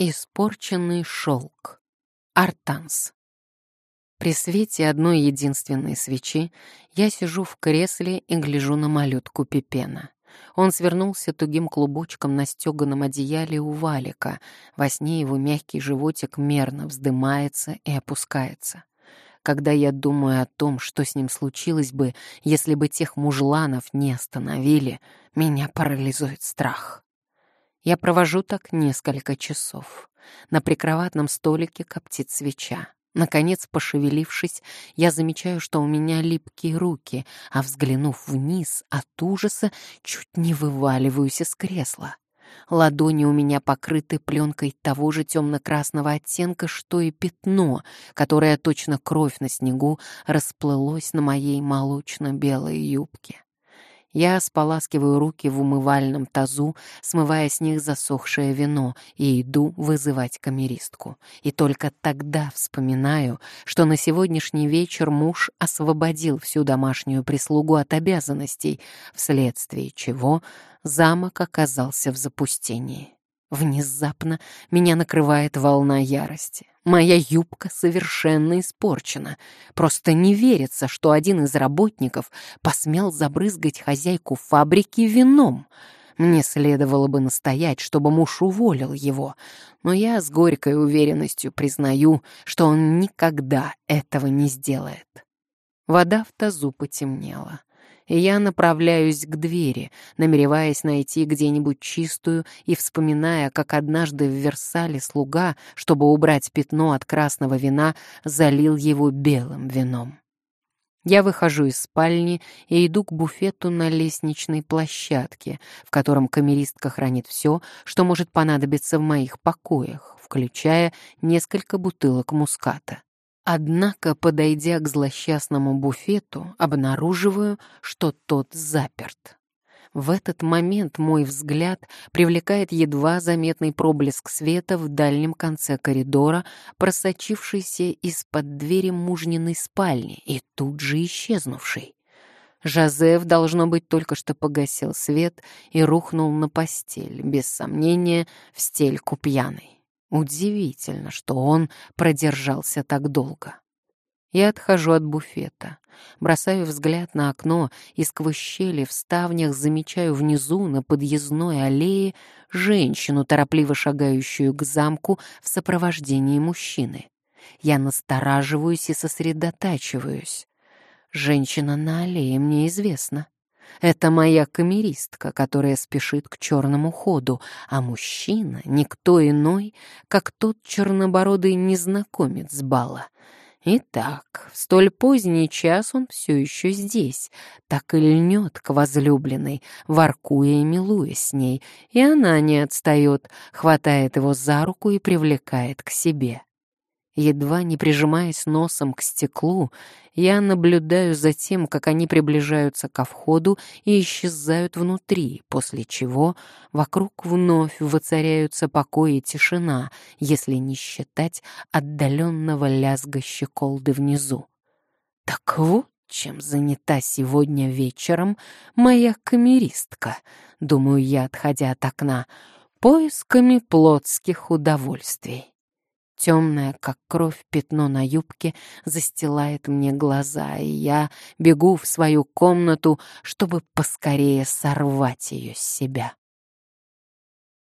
Испорченный шелк. Артанс. При свете одной единственной свечи я сижу в кресле и гляжу на малютку Пипена. Он свернулся тугим клубочком на стеганом одеяле у валика. Во сне его мягкий животик мерно вздымается и опускается. Когда я думаю о том, что с ним случилось бы, если бы тех мужланов не остановили, меня парализует страх. Я провожу так несколько часов. На прикроватном столике коптит свеча. Наконец, пошевелившись, я замечаю, что у меня липкие руки, а взглянув вниз от ужаса, чуть не вываливаюсь из кресла. Ладони у меня покрыты пленкой того же темно-красного оттенка, что и пятно, которое точно кровь на снегу расплылось на моей молочно-белой юбке. Я споласкиваю руки в умывальном тазу, смывая с них засохшее вино, и иду вызывать камеристку. И только тогда вспоминаю, что на сегодняшний вечер муж освободил всю домашнюю прислугу от обязанностей, вследствие чего замок оказался в запустении. Внезапно меня накрывает волна ярости. Моя юбка совершенно испорчена. Просто не верится, что один из работников посмел забрызгать хозяйку фабрики вином. Мне следовало бы настоять, чтобы муж уволил его, но я с горькой уверенностью признаю, что он никогда этого не сделает. Вода в тазу потемнела я направляюсь к двери, намереваясь найти где-нибудь чистую и вспоминая, как однажды в Версале слуга, чтобы убрать пятно от красного вина, залил его белым вином. Я выхожу из спальни и иду к буфету на лестничной площадке, в котором камеристка хранит все, что может понадобиться в моих покоях, включая несколько бутылок муската. Однако, подойдя к злосчастному буфету, обнаруживаю, что тот заперт. В этот момент мой взгляд привлекает едва заметный проблеск света в дальнем конце коридора, просочившийся из-под двери мужниной спальни и тут же исчезнувший. Жозеф, должно быть, только что погасил свет и рухнул на постель, без сомнения, в стельку пьяный. Удивительно, что он продержался так долго. Я отхожу от буфета, бросаю взгляд на окно и сквозь щели в ставнях замечаю внизу на подъездной аллее женщину, торопливо шагающую к замку в сопровождении мужчины. Я настораживаюсь и сосредотачиваюсь. Женщина на аллее мне известна. Это моя камеристка, которая спешит к черному ходу, а мужчина — никто иной, как тот чернобородый незнакомец с бала. Итак, в столь поздний час он все еще здесь, так и льнет к возлюбленной, воркуя и милуя с ней, и она не отстает, хватает его за руку и привлекает к себе. Едва не прижимаясь носом к стеклу, я наблюдаю за тем, как они приближаются ко входу и исчезают внутри, после чего вокруг вновь воцаряются покой и тишина, если не считать отдаленного лязга щеколды внизу. Так вот, чем занята сегодня вечером моя камеристка, думаю я, отходя от окна, поисками плотских удовольствий. Темное, как кровь, пятно на юбке застилает мне глаза, и я бегу в свою комнату, чтобы поскорее сорвать ее с себя.